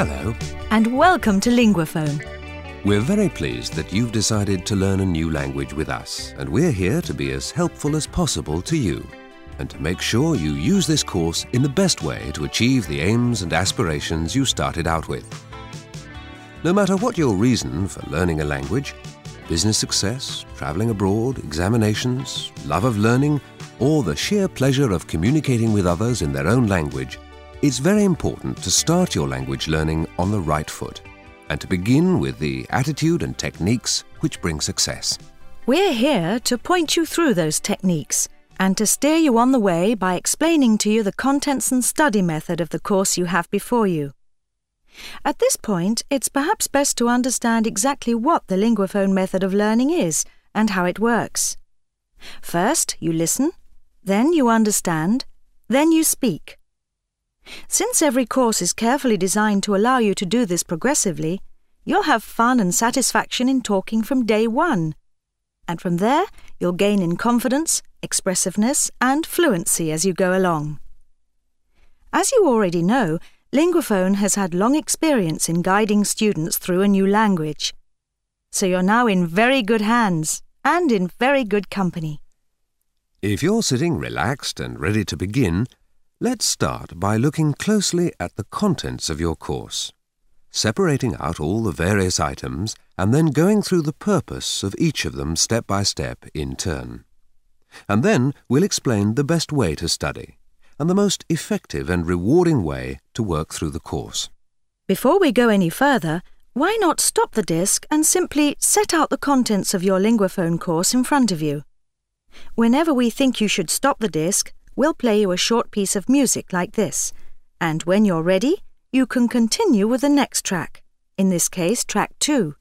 Hello. and welcome to Linguaphone. We're very pleased that you've decided to learn a new language with us, and we're here to be as helpful as possible to you and to make sure you use this course in the best way to achieve the aims and aspirations you started out with. No matter what your reason for learning a language business success, travelling abroad, examinations, love of learning, or the sheer pleasure of communicating with others in their own language it's very important to start your language learning on the right foot and to begin with the attitude and techniques which bring success. We're here to point you through those techniques and to steer you on the way by explaining to you the contents and study method of the course you have before you. At this point, it's perhaps best to understand exactly what the Linguaphone method of learning is and how it works. First, you listen, then you understand, then you speak. Since every course is carefully designed to allow you to do this progressively, you'll have fun and satisfaction in talking from day one. And from there, you'll gain in confidence, expressiveness, and fluency as you go along. As you already know, Linguaphone has had long experience in guiding students through a new language. So you're now in very good hands and in very good company. If you're sitting relaxed and ready to begin, let's start by looking closely at the contents of your course, separating out all the various items and then going through the purpose of each of them step by step in turn. And then we'll explain the best way to study and the most effective and rewarding way to work through the course. Before we go any further, why not stop the disc and simply set out the contents of your Linguaphone course in front of you? Whenever we think you should stop the disc, we'll play you a short piece of music like this, and when you're ready, you can continue with the next track, in this case, track two.